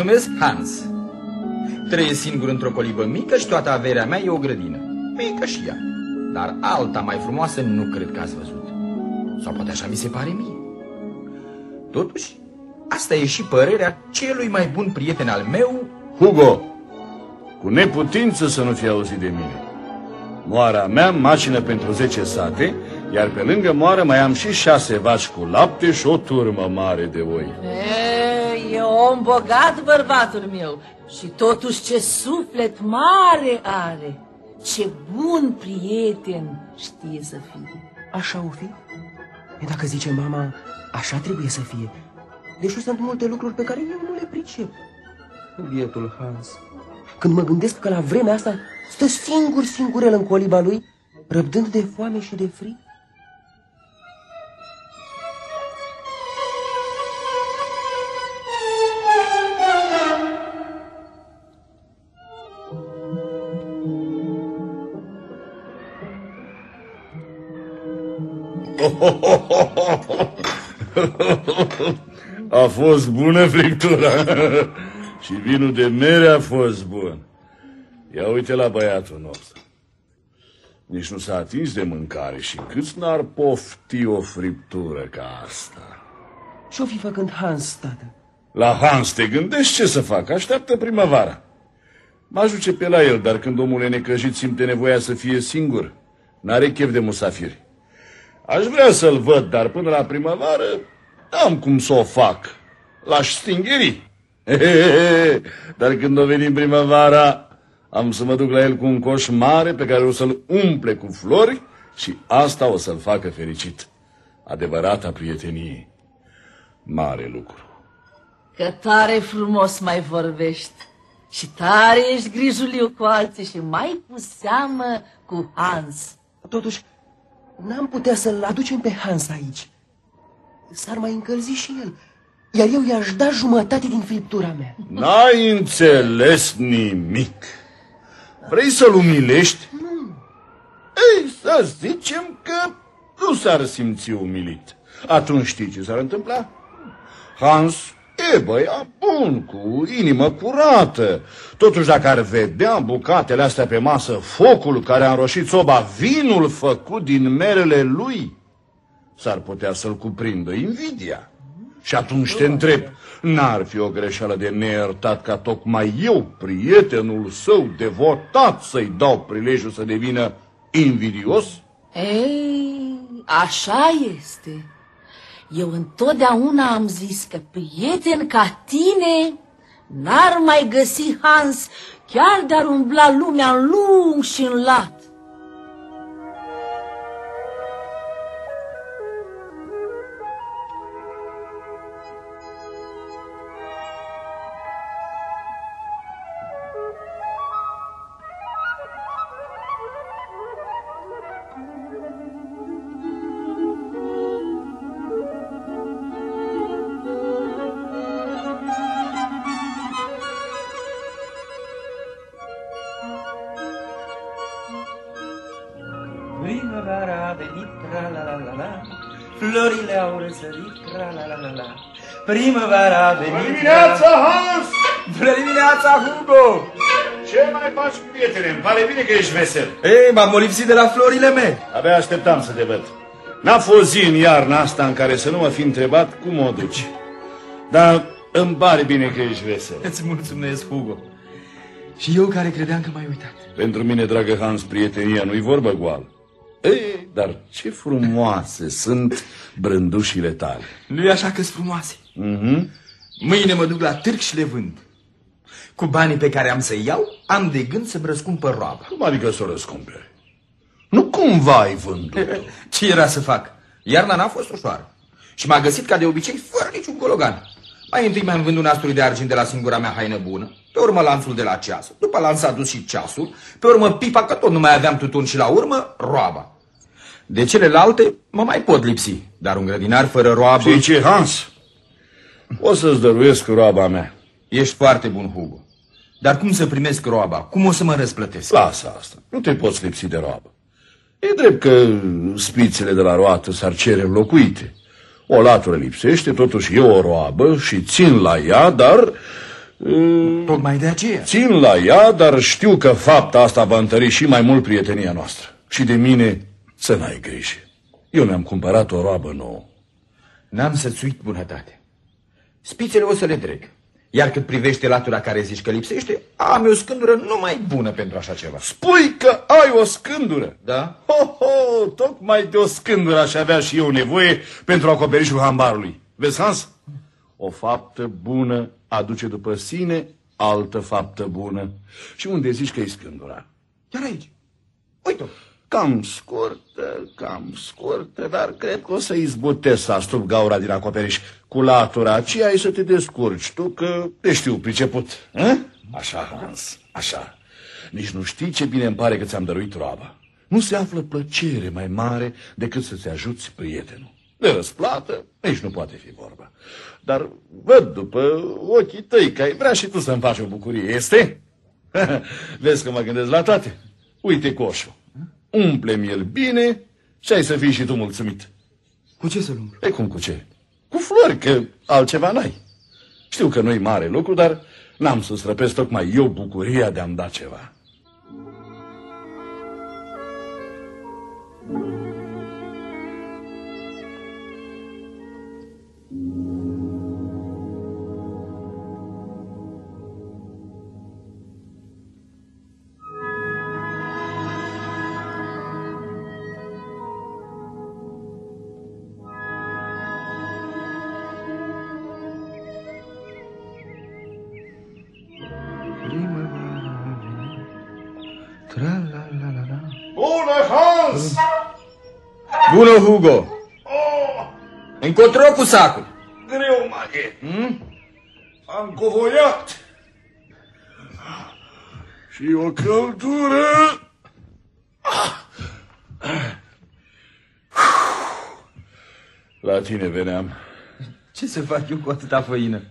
Mă numesc Hans. Trăiesc singur într-o colibă mică și toată averea mea e o grădină. Mică și ea. Dar alta mai frumoasă nu cred că ați văzut. Sau poate așa mi se pare mie. Totuși, asta e și părerea celui mai bun prieten al meu... Hugo, cu neputință să nu fi auzit de mine. Moara mea, mașină pentru 10 sate, iar pe lângă moară mai am și șase vaci cu lapte și o turmă mare de oi. E, e om bogat bărbatul meu și totuși ce suflet mare are. Ce bun prieten știe să fie. Așa o fi? E dacă zice mama, așa trebuie să fie. Deși sunt multe lucruri pe care eu nu le pricep. Bietul Hans. Când mă gândesc că la vremea asta stă singur singurel în coliba lui, răbdând de foame și de frig, A fost bună friptura. și vinul de mere a fost bun. Ia uite la băiatul nostru. Nici nu s-a atins de mâncare și câți n-ar pofti o friptură ca asta? Ce-o fi făcând Hans, tată? La Hans te gândești ce să facă? Așteaptă primăvara. Mă ajuce pe la el, dar când omul e necăjit simte nevoia să fie singur. N-are chef de musafiri. Aș vrea să-l văd, dar până la primăvară am cum să o fac. L-aș stingeri. Dar când o venim primăvara, am să mă duc la el cu un coș mare pe care o să-l umple cu flori și asta o să-l facă fericit. Adevărata prietenie. Mare lucru. Că tare frumos mai vorbești. Și tare ești grijuliu cu alții și mai cu seamă cu Hans. Totuși, n-am putea să-l aducem pe Hans aici. S-ar mai încălzi și el, iar eu i-aș da jumătate din friptura mea. N-ai înțeles nimic. Vrei să-l umilești? Nu. Ei, să zicem că nu s-ar simți umilit. Atunci știi ce s-ar întâmpla? Hans e băia bun, cu inimă curată. Totuși, dacă ar vedea bucatele astea pe masă, focul care a înroșit soba, vinul făcut din merele lui, s-ar putea să-l cuprindă invidia. Și atunci te întreb, n-ar fi o greșeală de neiertat ca tocmai eu, prietenul său devotat, să-i dau prilejul să devină invidios? Ei, așa este. Eu întotdeauna am zis că prieten ca tine n-ar mai găsi Hans chiar de-ar umbla lumea în lung și în lat. Primăvara a venit, tra la la la la Florile au răsărit, tra la la la la Primăvara a venit Bună dimineața, Hans! Bună dimineața, Hugo! Ce mai faci, prietene? Îmi pare bine că ești vesel. Ei, m-am lipsit de la florile mele. Abia așteptam să te văd. N-a fost zi în iarna asta în care să nu mă fi întrebat cum o duci. Dar îmi pare bine că ești vesel. Îți mulțumesc, Hugo. Și eu care credeam că m-ai uitat. Pentru mine, dragă Hans, prietenia nu-i vorbă goală. Ei, dar ce frumoase sunt brândușile tale. nu e așa că sunt frumoase? Mhm. Mâine mă duc la târg și le vând. Cu banii pe care am să-i iau, am de gând să-mi răscumpăr roaba. Cum adică să o răscumperi? Nu cumva ai vândut Ce era să fac? Iarna n-a fost ușoară. Și m-a găsit ca de obicei fără niciun gologan. Mai întâi mi-am vândut nasturi de argint de la singura mea haină bună, pe urmă lanțul de la ceas, după lanț a dus și ceasul, pe urmă pipa că tot nu mai aveam tutun și la urmă roaba. De celelalte mă mai pot lipsi, dar un grădinar fără roabă... Și ce, Hans? O să-ți dăruiesc roaba mea. Ești foarte bun, Hugo. Dar cum să primesc roaba? Cum o să mă răsplătesc? Lasă asta. Nu te poți lipsi de roabă. E drept că spițele de la roată s-ar cere înlocuite. O latură lipsește, totuși e o roabă și țin la ea, dar Tocmai de aceea. Țin la ea, dar știu că fapta asta va întări și mai mult prietenia noastră. Și de mine să n-ai grijă. Eu mi-am cumpărat o roabă nouă. N-am să-ți uit bunătate. Spițele o să le dreg. Iar cât privește latura care zici că lipsește, am eu o scândură numai bună pentru așa ceva. Spui că ai o scândură? Da? Ho, ho, tocmai de o scândură aș avea și eu nevoie pentru acoperișul hambarului. Vezi, Hans? O faptă bună aduce după sine altă faptă bună. Și unde zici că e scândura? Chiar aici. Uite-o. Cam scurtă, cam scurtă, dar cred că o să izbutesc să astup gaura din acoperiș cu latura aceea ai să te descurci tu, că te știu priceput. A? Așa, Hans, așa. Nici nu știi ce bine îmi pare că ți-am dăruit roaba. Nu se află plăcere mai mare decât să-ți ajuți prietenul. De răsplată, nici nu poate fi vorba. Dar văd după ochii tăi că ai vrea și tu să-mi faci o bucurie, este? Vezi că mă gândesc la toate. Uite coșul umple-mi el bine și ai să fii și tu mulțumit. Cu ce să-l umplu? E cum cu ce? Cu flori, că altceva n-ai. Știu că nu-i mare lucru, dar n-am să străpesc tocmai eu bucuria de a-mi da ceva. Bună, Bună, Hugo! Încotro cu sacul. Greu mai e. Hmm? Am covoiat. Și o căldură. La tine veneam. Ce să fac eu cu atâta făină?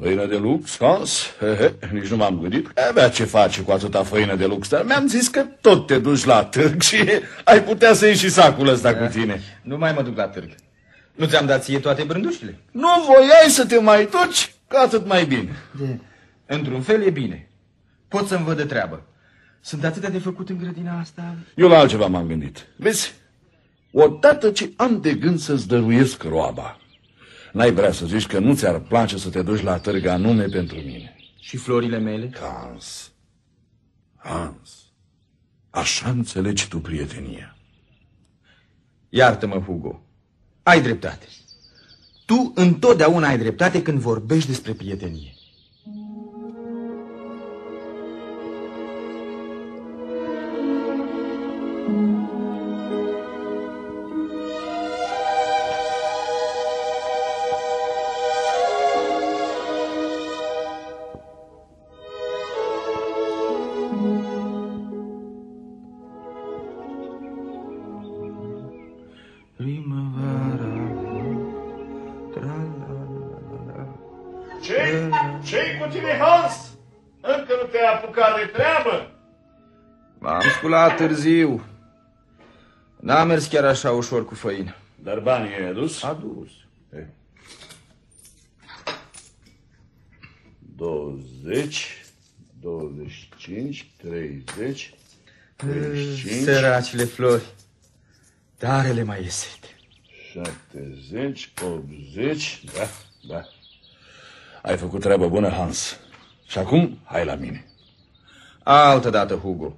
Făină de lux, Hans? He, he, nici nu m-am gândit că avea ce face cu atâta făină de lux, dar mi-am zis că tot te duci la târg și ai putea să iei și sacul ăsta cu tine. Nu mai mă duc la târg. Nu ți-am dat ție toate brândușile? Nu voiai să te mai duci? Că atât mai bine. De... Într-un fel e bine. Pot să-mi văd de treabă. Sunt atâtea de făcut în grădina asta. Eu la altceva m-am gândit. Vezi, odată ce am de gând să-ți dăruiesc roaba, n-ai vrea să zici că nu ți-ar place să te duci la târg anume pentru mine. Și florile mele? Hans, Hans, așa înțelegi tu prietenia. Iartă-mă, Hugo. Ai dreptate. Tu întotdeauna ai dreptate când vorbești despre prietenie. ce M-am sculat târziu. N-a mers chiar așa ușor cu făină. Dar banii ai adus? Adus. 20, 25, 30, 35, Săracile flori. Darele mai iese. 70, 80, da, da. Ai făcut treabă bună, Hans. Și acum, hai la mine. Altă dată, Hugo.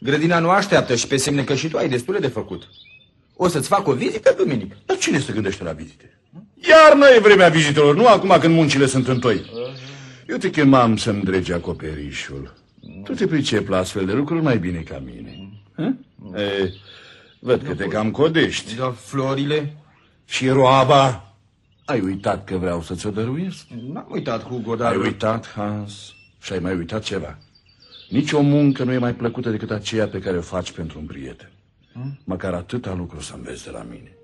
Grădina nu așteaptă și pe semne că și tu ai destule de făcut. O să-ți fac o vizită duminică. Dar cine se gândește la vizite? Iarna e vremea vizitelor, nu acum când muncile sunt în toi. Eu te chemam să-mi dregi acoperișul. Tu te pricepi la astfel de lucruri mai bine ca mine. Hă? E, văd că te cam codești. Da, florile? Și roaba? Ai uitat că vreau să ți-o dăruiesc? N-am uitat, Hugo, dar... Ai uitat, Hans? Și ai mai uitat ceva? Nici o muncă nu e mai plăcută decât aceea pe care o faci pentru un prieten. Măcar atâta lucru să înveți de la mine.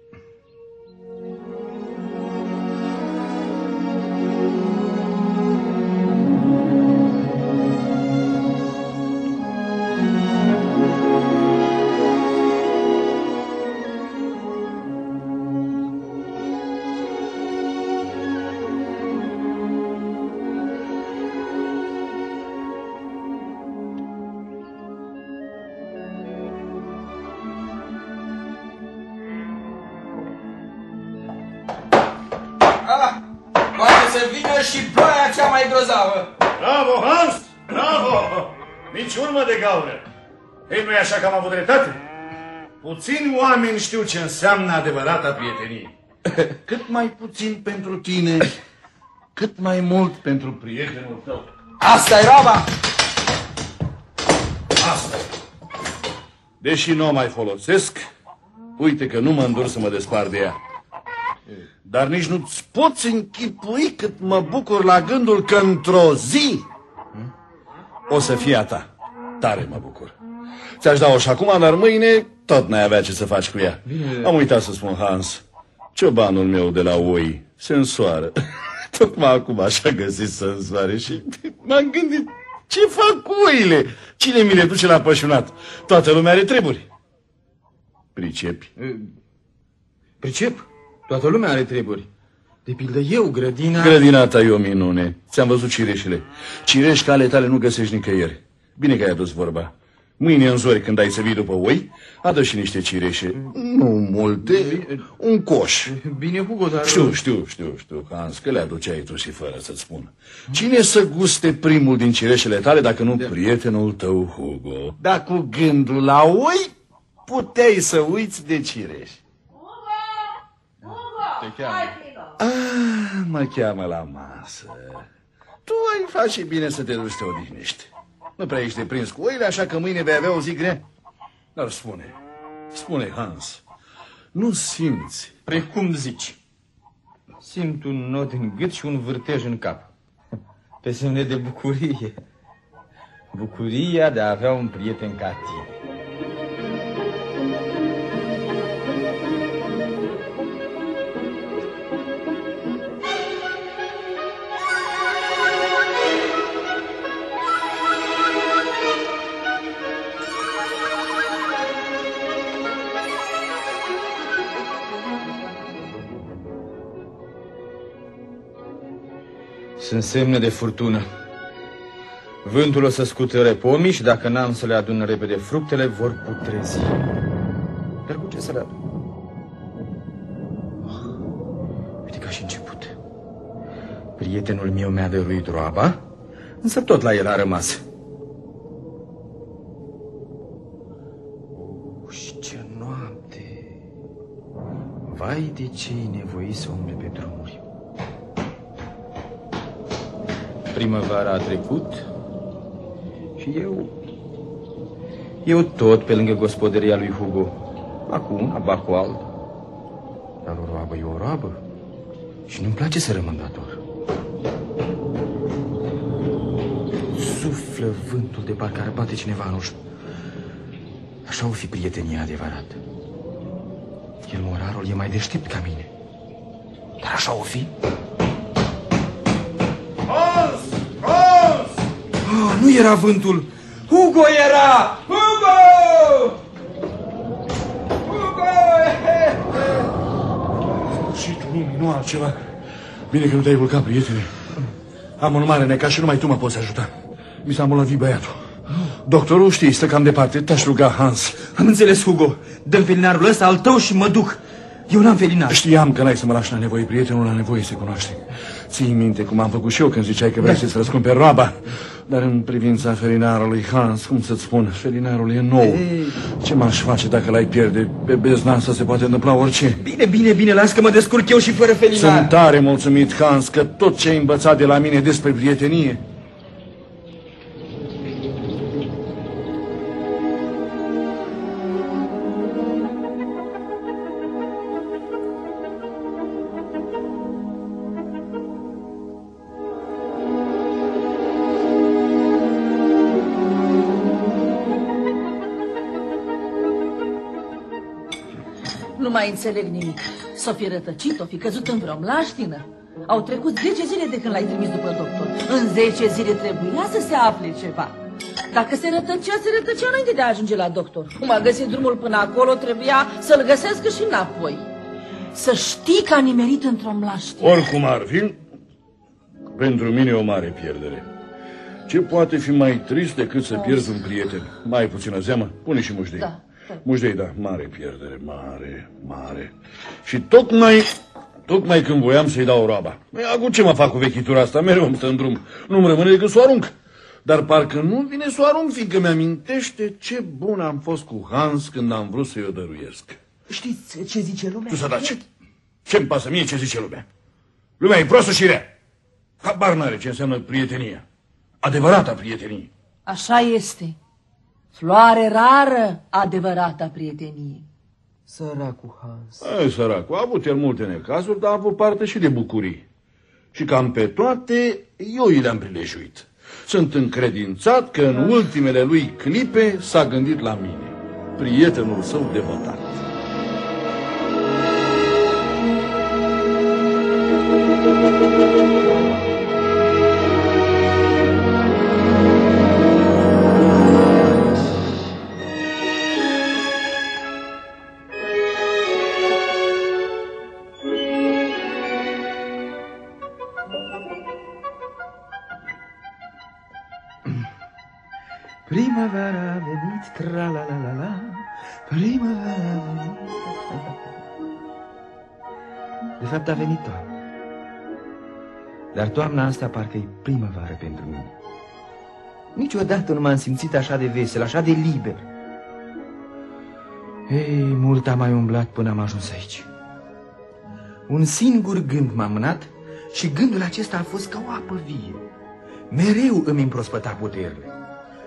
Nu-i așa că am avut dreptate? Puțini oameni știu ce înseamnă adevărata prietenie. Cât mai puțin pentru tine, cât mai mult pentru prietenul tău. asta e roaba! Asta Deși nu o mai folosesc, uite că nu mă îndur să mă despar de ea. Dar nici nu-ți poți închipui cât mă bucur la gândul că într-o zi o să fie a ta. Tare mă bucur. Ți-aș da-o și acum, dar mâine tot n-ai avea ce să faci cu ea. Bine. Am uitat să spun, Hans. Ciobanul meu de la oi se însoară. Tocmai acum așa găsit să însoare și m-am gândit ce fac cu oile? Cine mi le duce la pășunat? Toată lumea are treburi. Pricepi? Pricep. Toată lumea are treburi. De pildă eu, grădina... Grădina ta e o minune. Ți-am văzut cireșele. Cireși ca ale tale nu găsești nicăieri. Bine că ai adus vorba. Mâine în zori, când ai să vii după oi, adă și niște cireșe. Nu multe, un coș. Bine, Hugo, dar... Știu, știu, știu, știu, Hans, că le aduceai tu și fără să-ți spun. Cine să guste primul din cireșele tale dacă nu da. prietenul tău, Hugo? Dar cu gândul la oi, puteai să uiți de cireș. Te cheamă. Ah, mă cheamă la masă. Tu ai face bine să te duci să te odihnești. Nu prea ești deprins cu oile, așa că mâine vei avea o zi grea. Dar spune, spune, Hans, nu simți... Precum zici. Simt un nod în gât și un vârtej în cap. Pe semne de bucurie. Bucuria de a avea un prieten ca tine. Sunt semne de furtună. Vântul o să scutere pomii și dacă n-am să le adun repede fructele, vor putrezi. Dar cu ce să le adun? Oh, uite ca și început. Prietenul meu mi-a dăruit roaba, însă tot la el a rămas. Oh, și ce noapte! Vai de ce e nevoie să umble pe drumuri. Primăvara a trecut și eu... Eu tot pe lângă gospodăria lui Hugo. Acum, aba cu alt. Dar o roabă e o roabă. Și nu-mi place să rămân dator. Suflă vântul de parcă ar bate cineva în ușă. Așa o fi prietenia adevărat. El, morarul, e mai deștept ca mine. Dar așa o fi? Nu era vântul. Hugo era! Hugo! Hugo! Și tu lumii, nu altceva. Bine că nu te-ai vulcat, prietene. Am un mare neca și numai tu mă poți ajuta. Mi s-a îmbolnăvit băiatul. Doctorul știi, stă cam departe. Te-aș ruga, Hans. Am înțeles, Hugo. Dă-mi felinarul ăsta al tău și mă duc. Eu n-am felinar. Știam că n-ai să mă lași la nevoie. Prietenul la nevoie se cunoaște. Ții minte cum am făcut și eu când ziceai că vrei da. să-ți răscumpe roaba. Dar în privința felinarului Hans, cum să-ți spun, felinarul e nou. Ei. Ce m-aș face dacă l-ai pierde? Pe bezna asta se poate întâmpla orice. Bine, bine, bine, las că mă descurc eu și fără felinar. Sunt tare mulțumit, Hans, că tot ce ai învățat de la mine despre prietenie mai înțeleg nimic. S-o fi rătăcit, o fi căzut în vreo mlaștină. Au trecut 10 zile de când l-ai trimis după doctor. În 10 zile trebuia să se afle ceva. Dacă se rătăcea, se rătăcea înainte de a ajunge la doctor. Cum a găsit drumul până acolo, trebuia să-l găsească și înapoi. Să știi că a nimerit într-o mlaștină. Oricum ar fi, pentru mine e o mare pierdere. Ce poate fi mai trist decât să pierzi un prieten? Mai puțină zeamă? Pune și mușdei. Da. Mușdei, da, mare pierdere, mare, mare. Și tocmai Tocmai când voiam să-i dau roaba. Acum ce mă fac cu vechitura asta? Mereu îmi stă în drum. Nu-mi rămâne decât să o arunc. Dar parcă nu vine să o arunc, fiindcă mi-amintește ce bun am fost cu Hans când am vrut să-i o dăruiesc. Știți ce zice lumea? Tu să taci. Ce-mi pasă mie ce zice lumea? Lumea e proastă și rea. Habar n-are ce înseamnă prietenia. Adevărata prietenie. Așa este. Floare rară, adevărata prietenie. Săracul Hans. Ai, săracul, a avut el multe necazuri, dar a avut parte și de bucurii. Și cam pe toate, eu i le-am prilejuit. Sunt încredințat că în ultimele lui clipe s-a gândit la mine, prietenul său devotat. De fapt a venit toamna. Dar toamna asta parcă e primăvară pentru mine. Niciodată nu m-am simțit așa de vesel, așa de liber. Ei, mult am mai umblat până am ajuns aici. Un singur gând m-a mânat și gândul acesta a fost ca o apă vie. Mereu îmi împrospăta puterile.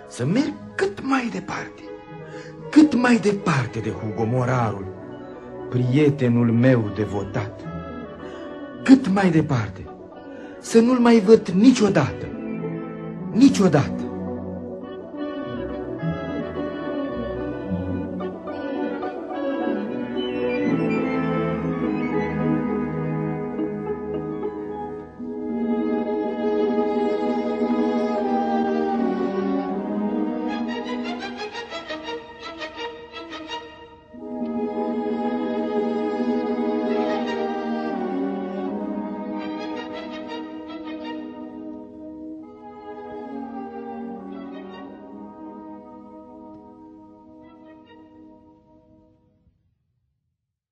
Să merg cât mai departe, cât mai departe de Hugo Morarul, prietenul meu devotat. Cât mai departe, să nu-l mai văd niciodată, niciodată.